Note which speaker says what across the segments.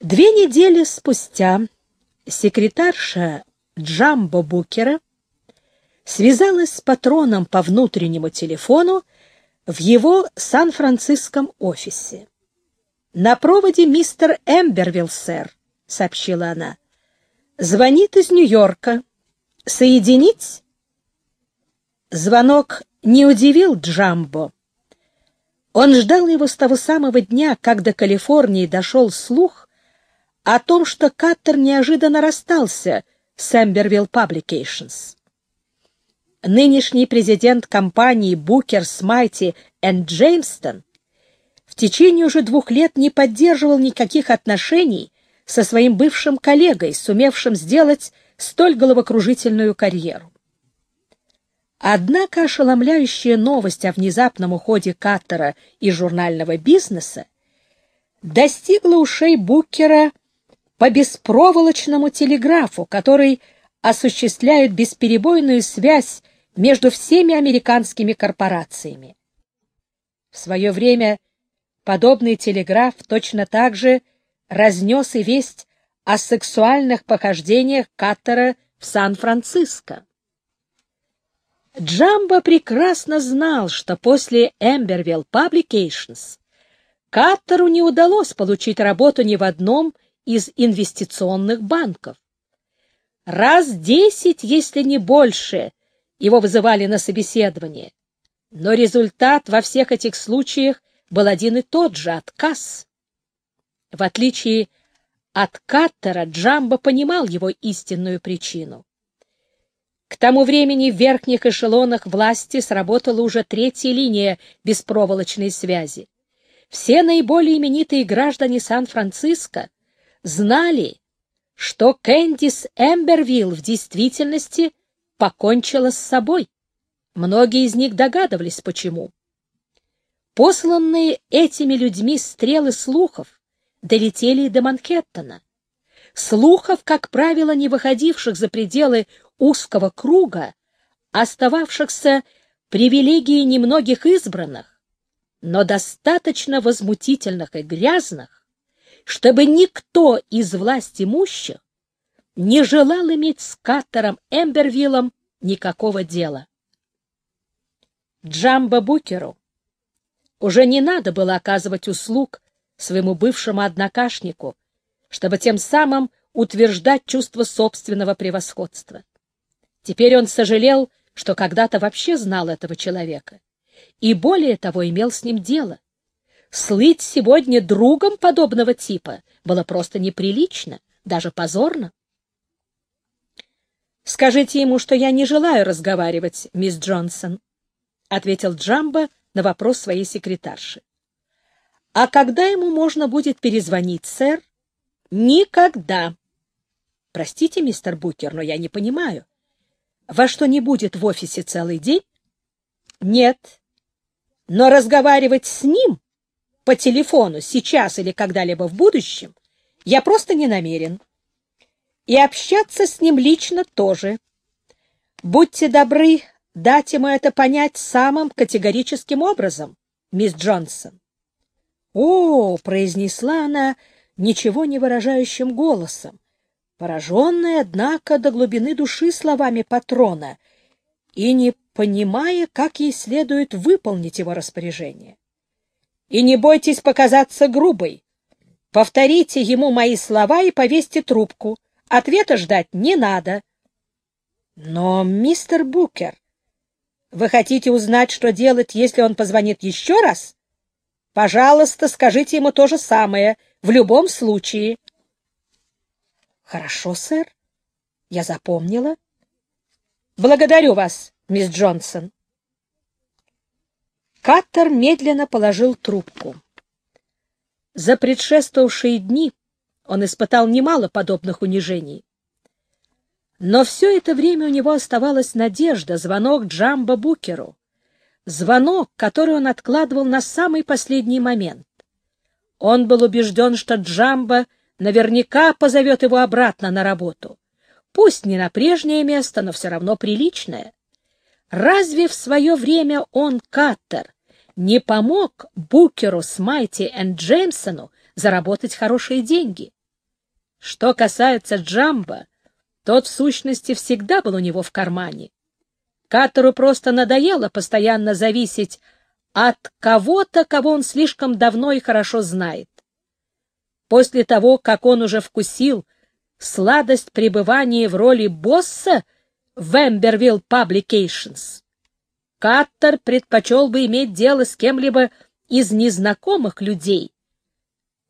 Speaker 1: Две недели спустя секретарша Джамбо Букера связалась с патроном по внутреннему телефону в его Сан-Франциском офисе. «На проводе мистер Эмбервилл, сэр», — сообщила она. «Звонит из Нью-Йорка. Соединить?» Звонок не удивил Джамбо. Он ждал его с того самого дня, как до Калифорнии дошел слух о том, что Каттер неожиданно расстался с Эмбервилл Publications. Нынешний президент компании Букер, Смайти энд Джеймстон в течение уже двух лет не поддерживал никаких отношений со своим бывшим коллегой, сумевшим сделать столь головокружительную карьеру. Однако ошеломляющая новость о внезапном уходе Каттера из журнального бизнеса достигла ушей Букера по беспроволочному телеграфу, который осуществляет бесперебойную связь между всеми американскими корпорациями. В свое время подобный телеграф точно так же разнес и весть о сексуальных похождениях Каттера в Сан-Франциско. Джамбо прекрасно знал, что после Эмбервилл Publications Каттеру не удалось получить работу ни в одном из инвестиционных банков. Раз десять, если не больше, его вызывали на собеседование, но результат во всех этих случаях был один и тот же — отказ. В отличие от Каттера, Джамбо понимал его истинную причину. К тому времени в верхних эшелонах власти сработала уже третья линия беспроволочной связи. Все наиболее именитые граждане Сан-Франциско знали, что Кэндис Эмбервилл в действительности покончила с собой. Многие из них догадывались, почему. Посланные этими людьми стрелы слухов долетели до Манхэттена. Слухов, как правило, не выходивших за пределы узкого круга, остававшихся привилегией немногих избранных, но достаточно возмутительных и грязных, чтобы никто из власть имущих не желал иметь с Каттером Эмбервиллом никакого дела. Джамбо Букеру уже не надо было оказывать услуг своему бывшему однокашнику, чтобы тем самым утверждать чувство собственного превосходства. Теперь он сожалел, что когда-то вообще знал этого человека, и более того имел с ним дело. Слыть сегодня другом подобного типа было просто неприлично, даже позорно. «Скажите ему, что я не желаю разговаривать, мисс Джонсон», — ответил Джамбо на вопрос своей секретарши. «А когда ему можно будет перезвонить, сэр?» «Никогда». «Простите, мистер Букер, но я не понимаю. Во что не будет в офисе целый день?» «Нет. Но разговаривать с ним по телефону сейчас или когда-либо в будущем я просто не намерен. И общаться с ним лично тоже. Будьте добры дать ему это понять самым категорическим образом, мисс Джонсон. «О!» — произнесла она ничего не выражающим голосом, пораженная, однако, до глубины души словами патрона и не понимая, как ей следует выполнить его распоряжение. И не бойтесь показаться грубой. Повторите ему мои слова и повесьте трубку. Ответа ждать не надо. Но, мистер Букер, вы хотите узнать, что делать, если он позвонит еще раз? Пожалуйста, скажите ему то же самое, в любом случае. Хорошо, сэр. Я запомнила. Благодарю вас, мисс Джонсон. Каттер медленно положил трубку. За предшествовавшие дни он испытал немало подобных унижений. Но все это время у него оставалась надежда, звонок Джамбо Букеру. Звонок, который он откладывал на самый последний момент. Он был убежден, что Джамбо наверняка позовет его обратно на работу. Пусть не на прежнее место, но все равно приличное. Разве в свое время он, Каттер, не помог Букеру, Смайти и Джеймсону заработать хорошие деньги? Что касается Джамба, тот в сущности всегда был у него в кармане. Каттеру просто надоело постоянно зависеть от кого-то, кого он слишком давно и хорошо знает. После того, как он уже вкусил сладость пребывания в роли босса в Эмбервилл Publications, Каттер предпочел бы иметь дело с кем-либо из незнакомых людей,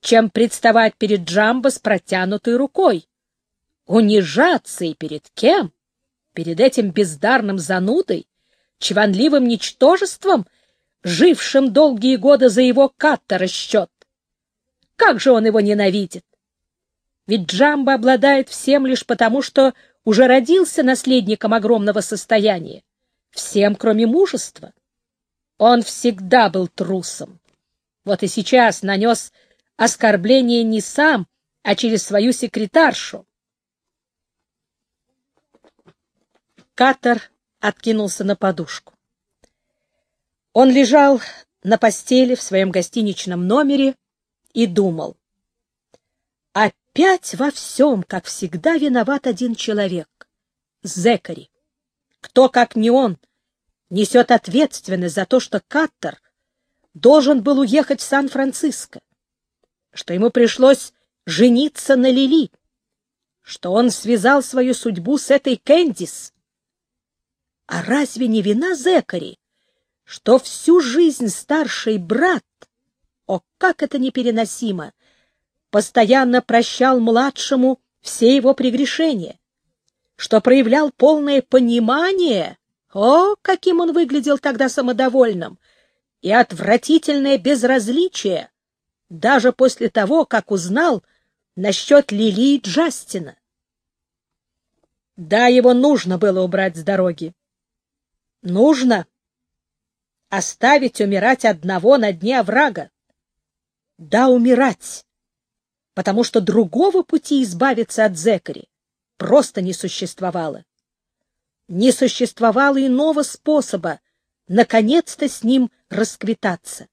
Speaker 1: чем представать перед Джамбо с протянутой рукой. Унижаться и перед кем? Перед этим бездарным занудой, чванливым ничтожеством, жившим долгие годы за его Каттера счет. Как же он его ненавидит! Ведь Джамбо обладает всем лишь потому, что уже родился наследником огромного состояния. Всем, кроме мужества. Он всегда был трусом. Вот и сейчас нанес оскорбление не сам, а через свою секретаршу. Катер откинулся на подушку. Он лежал на постели в своем гостиничном номере и думал. Опять во всем, как всегда, виноват один человек — Зекари. Кто, как не он, несет ответственность за то, что Каттер должен был уехать в Сан-Франциско, что ему пришлось жениться на Лили, что он связал свою судьбу с этой Кэндис. А разве не вина Зекари, что всю жизнь старший брат о, как это непереносимо! Постоянно прощал младшему все его прегрешения, что проявлял полное понимание, о, каким он выглядел тогда самодовольным, и отвратительное безразличие, даже после того, как узнал насчет Лили и Джастина. Да, его нужно было убрать с дороги. Нужно оставить умирать одного на дне оврага да умирать, потому что другого пути избавиться от Зекари просто не существовало. Не существовало иного способа наконец-то с ним расквитаться.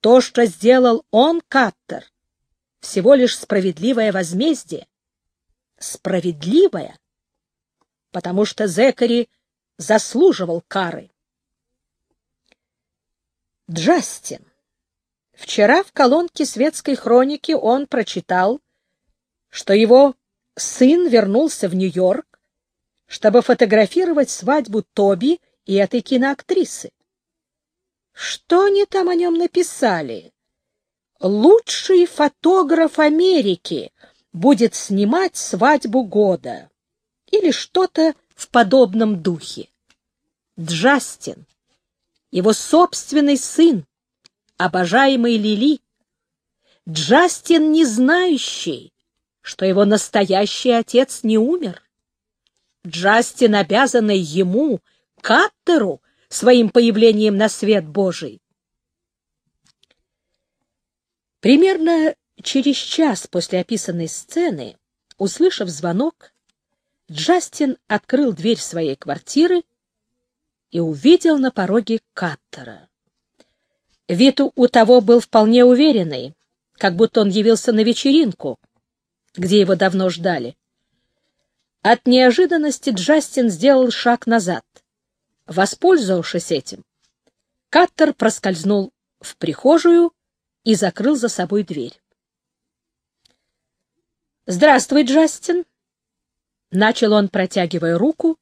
Speaker 1: То, что сделал он, Каттер, всего лишь справедливое возмездие. Справедливое, потому что Зекари заслуживал кары. Джастин. Вчера в колонке светской хроники он прочитал, что его сын вернулся в Нью-Йорк, чтобы фотографировать свадьбу Тоби и этой киноактрисы. Что они там о нем написали? Лучший фотограф Америки будет снимать свадьбу года. Или что-то в подобном духе. Джастин, его собственный сын, обожаемый Лили, Джастин не знающий, что его настоящий отец не умер. Джастин, обязанный ему, Каттеру, своим появлением на свет Божий. Примерно через час после описанной сцены, услышав звонок, Джастин открыл дверь своей квартиры и увидел на пороге Каттера. Вид у того был вполне уверенный, как будто он явился на вечеринку, где его давно ждали. От неожиданности Джастин сделал шаг назад. Воспользовавшись этим, Каттер проскользнул в прихожую и закрыл за собой дверь. «Здравствуй, Джастин!» — начал он, протягивая руку,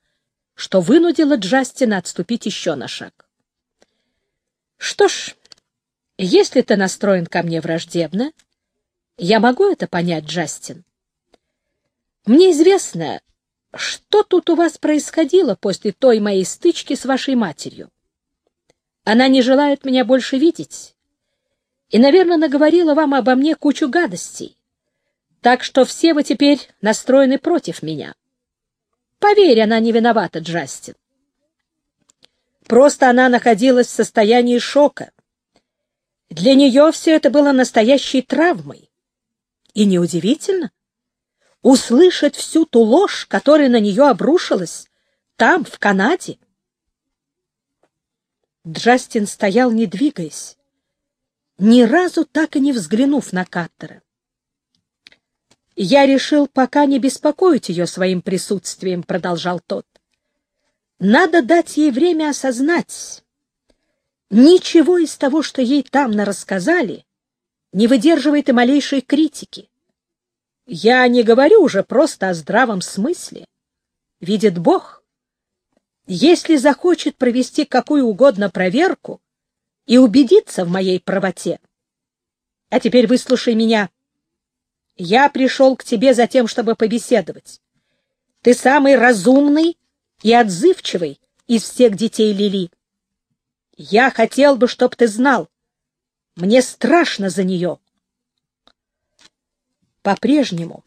Speaker 1: что вынудило Джастина отступить еще на шаг. «Что ж, если ты настроен ко мне враждебно, я могу это понять, Джастин. Мне известно, что тут у вас происходило после той моей стычки с вашей матерью. Она не желает меня больше видеть и, наверное, наговорила вам обо мне кучу гадостей. Так что все вы теперь настроены против меня. Поверь, она не виновата, Джастин. Просто она находилась в состоянии шока. Для нее все это было настоящей травмой. И неудивительно услышать всю ту ложь, которая на нее обрушилась там, в Канаде. Джастин стоял, не двигаясь, ни разу так и не взглянув на Каттера. Я решил пока не беспокоить ее своим присутствием, — продолжал тот. Надо дать ей время осознать. Ничего из того, что ей там нарассказали, не выдерживает и малейшей критики. Я не говорю уже просто о здравом смысле. Видит Бог. Если захочет провести какую угодно проверку и убедиться в моей правоте. А теперь выслушай меня. Я пришел к тебе за тем, чтобы побеседовать. Ты самый разумный и отзывчивый из всех детей Лили. Я хотел бы, чтоб ты знал, мне страшно за нее. По-прежнему,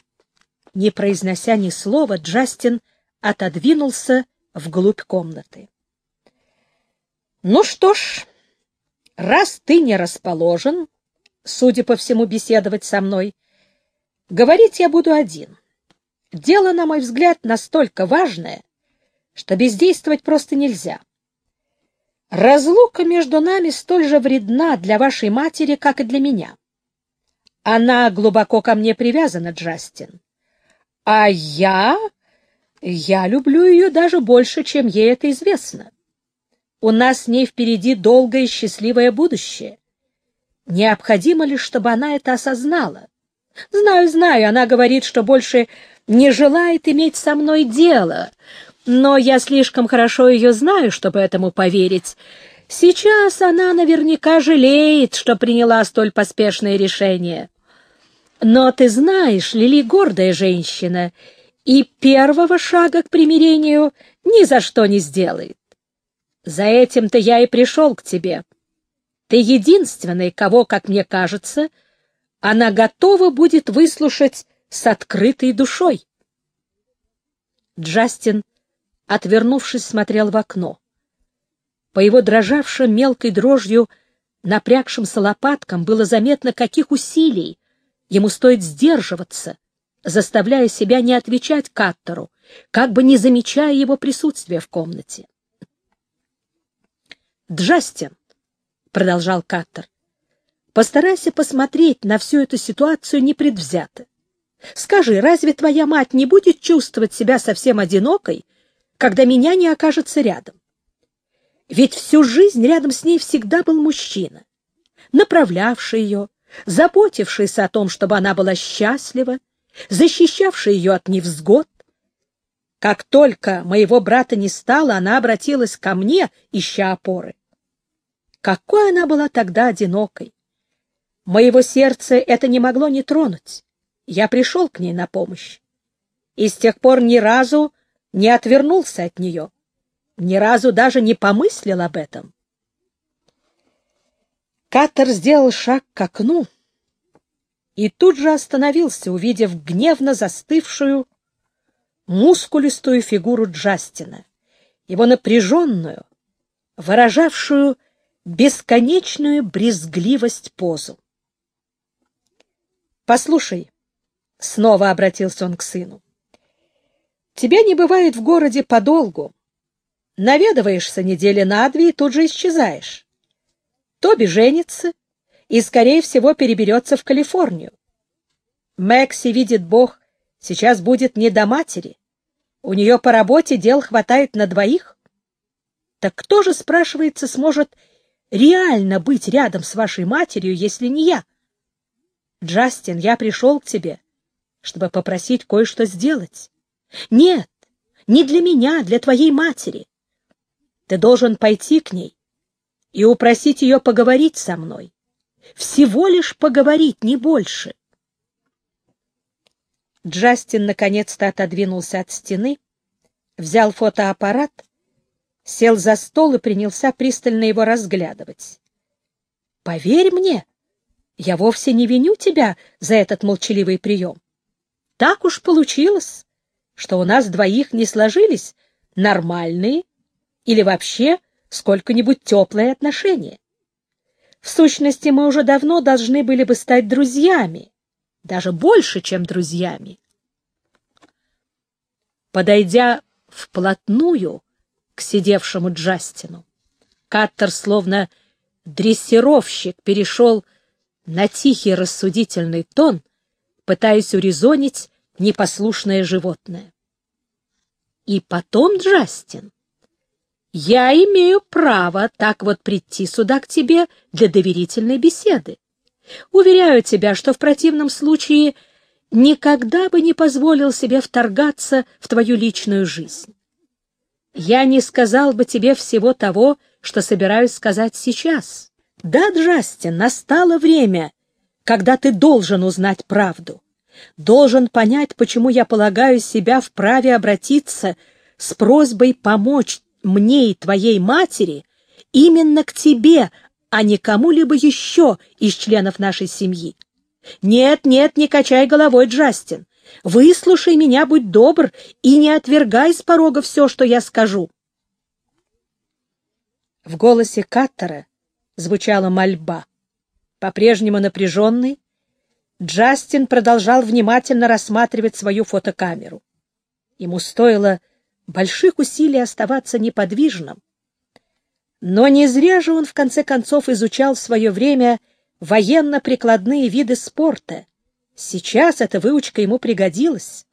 Speaker 1: не произнося ни слова, Джастин отодвинулся вглубь комнаты. Ну что ж, раз ты не расположен, судя по всему, беседовать со мной, говорить я буду один. Дело, на мой взгляд, настолько важное, что бездействовать просто нельзя. Разлука между нами столь же вредна для вашей матери, как и для меня. Она глубоко ко мне привязана, Джастин. А я... я люблю ее даже больше, чем ей это известно. У нас с ней впереди долгое и счастливое будущее. Необходимо ли, чтобы она это осознала? Знаю, знаю, она говорит, что больше не желает иметь со мной дело, но я слишком хорошо ее знаю, чтобы этому поверить. Сейчас она наверняка жалеет, что приняла столь поспешное решение. Но ты знаешь, Лили гордая женщина, и первого шага к примирению ни за что не сделает. За этим-то я и пришел к тебе. Ты единственный, кого, как мне кажется, она готова будет выслушать с открытой душой. Джастин отвернувшись, смотрел в окно. По его дрожавшим мелкой дрожью напрягшимся лопаткам было заметно, каких усилий ему стоит сдерживаться, заставляя себя не отвечать Каттеру, как бы не замечая его присутствия в комнате. «Джастин», — продолжал Каттер, — «постарайся посмотреть на всю эту ситуацию непредвзято. Скажи, разве твоя мать не будет чувствовать себя совсем одинокой, когда меня не окажется рядом. Ведь всю жизнь рядом с ней всегда был мужчина, направлявший ее, заботившийся о том, чтобы она была счастлива, защищавший ее от невзгод. Как только моего брата не стало, она обратилась ко мне, ища опоры. Какой она была тогда одинокой! Моего сердца это не могло не тронуть. Я пришел к ней на помощь. И с тех пор ни разу не отвернулся от нее, ни разу даже не помыслил об этом. Катер сделал шаг к окну и тут же остановился, увидев гневно застывшую, мускулистую фигуру Джастина, его напряженную, выражавшую бесконечную брезгливость позу. «Послушай», — снова обратился он к сыну, Тебя не бывает в городе подолгу. Наведываешься недели на две и тут же исчезаешь. Тоби женится и, скорее всего, переберется в Калифорнию. Мэкси, видит Бог, сейчас будет не до матери. У нее по работе дел хватает на двоих. Так кто же, спрашивается, сможет реально быть рядом с вашей матерью, если не я? Джастин, я пришел к тебе, чтобы попросить кое-что сделать. Нет, не для меня, для твоей матери. Ты должен пойти к ней и упросить ее поговорить со мной. Всего лишь поговорить, не больше. Джастин наконец-то отодвинулся от стены, взял фотоаппарат, сел за стол и принялся пристально его разглядывать. «Поверь мне, я вовсе не виню тебя за этот молчаливый прием. Так уж получилось что у нас двоих не сложились нормальные или вообще сколько-нибудь теплые отношения. В сущности, мы уже давно должны были бы стать друзьями, даже больше, чем друзьями. Подойдя вплотную к сидевшему Джастину, Каттер, словно дрессировщик, перешел на тихий рассудительный тон, пытаясь урезонить непослушное животное. И потом, Джастин, я имею право так вот прийти сюда к тебе для доверительной беседы. Уверяю тебя, что в противном случае никогда бы не позволил себе вторгаться в твою личную жизнь. Я не сказал бы тебе всего того, что собираюсь сказать сейчас. Да, Джастин, настало время, когда ты должен узнать правду, должен понять, почему я полагаю себя вправе обратиться с просьбой помочь мне и твоей матери именно к тебе, а не кому-либо еще из членов нашей семьи. Нет, нет, не качай головой, Джастин. Выслушай меня, будь добр, и не отвергай с порога все, что я скажу. В голосе Каттера звучала мольба. По-прежнему напряженный, Джастин продолжал внимательно рассматривать свою фотокамеру. Ему стоило больших усилий оставаться неподвижным. Но не зря же он в конце концов изучал в свое время военно-прикладные виды спорта. Сейчас эта выучка ему пригодилась.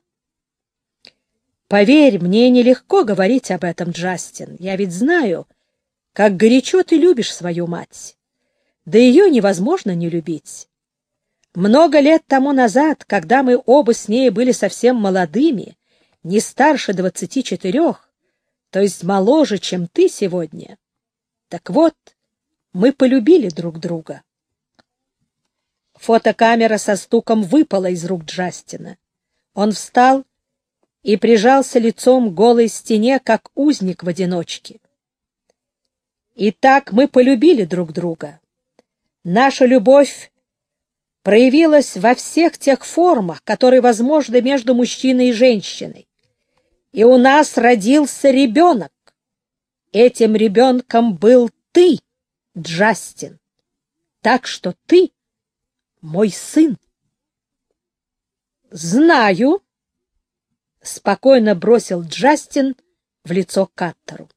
Speaker 1: Поверь, мне нелегко говорить об этом, Джастин. Я ведь знаю, как горячо ты любишь свою мать. Да ее невозможно не любить. Много лет тому назад, когда мы оба с ней были совсем молодыми, не старше двадцати четырех, то есть моложе, чем ты сегодня, так вот, мы полюбили друг друга. Фотокамера со стуком выпала из рук Джастина. Он встал и прижался лицом к голой стене, как узник в одиночке. И так мы полюбили друг друга. Наша любовь проявилась во всех тех формах, которые возможны между мужчиной и женщиной. И у нас родился ребенок. Этим ребенком был ты, Джастин. Так что ты мой сын. Знаю, спокойно бросил Джастин в лицо Каттеру.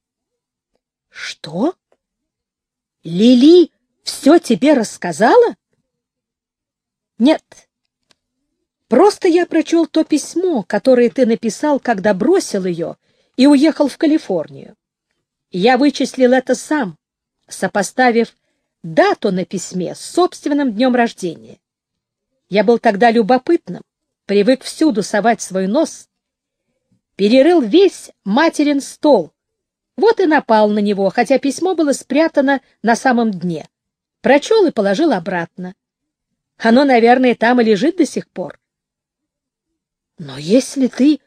Speaker 1: Что? Лили все тебе рассказала? Нет. Просто я прочел то письмо, которое ты написал, когда бросил ее и уехал в Калифорнию. Я вычислил это сам, сопоставив дату на письме с собственным днем рождения. Я был тогда любопытным, привык всюду совать свой нос, перерыл весь материн стол, вот и напал на него, хотя письмо было спрятано на самом дне. Прочел и положил обратно. Оно, наверное, там и лежит до сих пор. Но если ты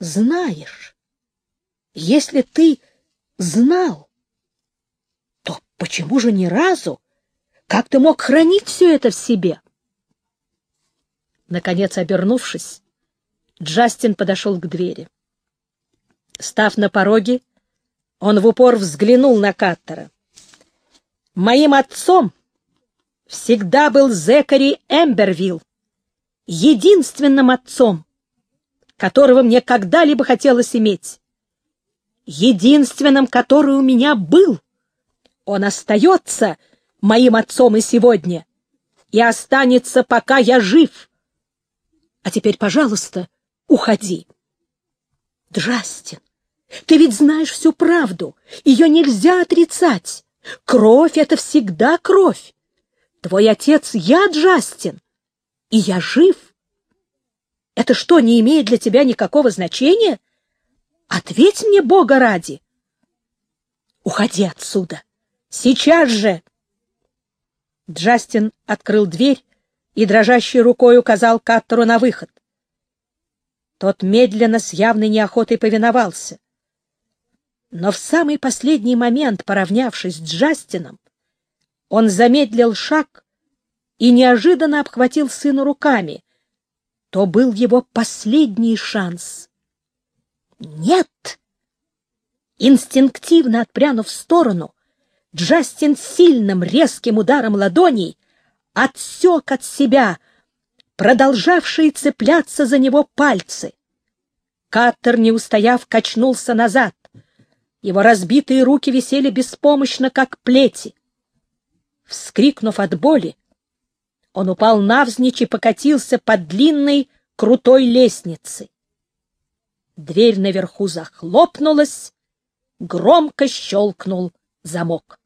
Speaker 1: знаешь, если ты знал, то почему же ни разу? Как ты мог хранить все это в себе? Наконец, обернувшись, Джастин подошел к двери. Став на пороге, он в упор взглянул на Каттера. «Моим отцом всегда был Зекари Эмбервилл, единственным отцом, которого мне когда-либо хотелось иметь, единственным, который у меня был. Он остается моим отцом и сегодня, и останется, пока я жив. А теперь, пожалуйста, уходи. Джастин, ты ведь знаешь всю правду. Ее нельзя отрицать. Кровь — это всегда кровь. Твой отец — я, Джастин, и я жив. Это что, не имеет для тебя никакого значения? Ответь мне, Бога ради. Уходи отсюда. Сейчас же. Джастин открыл дверь и дрожащей рукой указал Каттеру на выход. Тот медленно, с явной неохотой повиновался. Но в самый последний момент, поравнявшись с Джастином, он замедлил шаг и неожиданно обхватил сына руками. То был его последний шанс. «Нет!» Инстинктивно отпрянув в сторону, Джастин сильным резким ударом ладоней отсек от себя продолжавшие цепляться за него пальцы. Каттер, не устояв, качнулся назад. Его разбитые руки висели беспомощно, как плети. Вскрикнув от боли, Он упал навзничь и покатился по длинной крутой лестнице. Дверь наверху захлопнулась, громко щелкнул замок.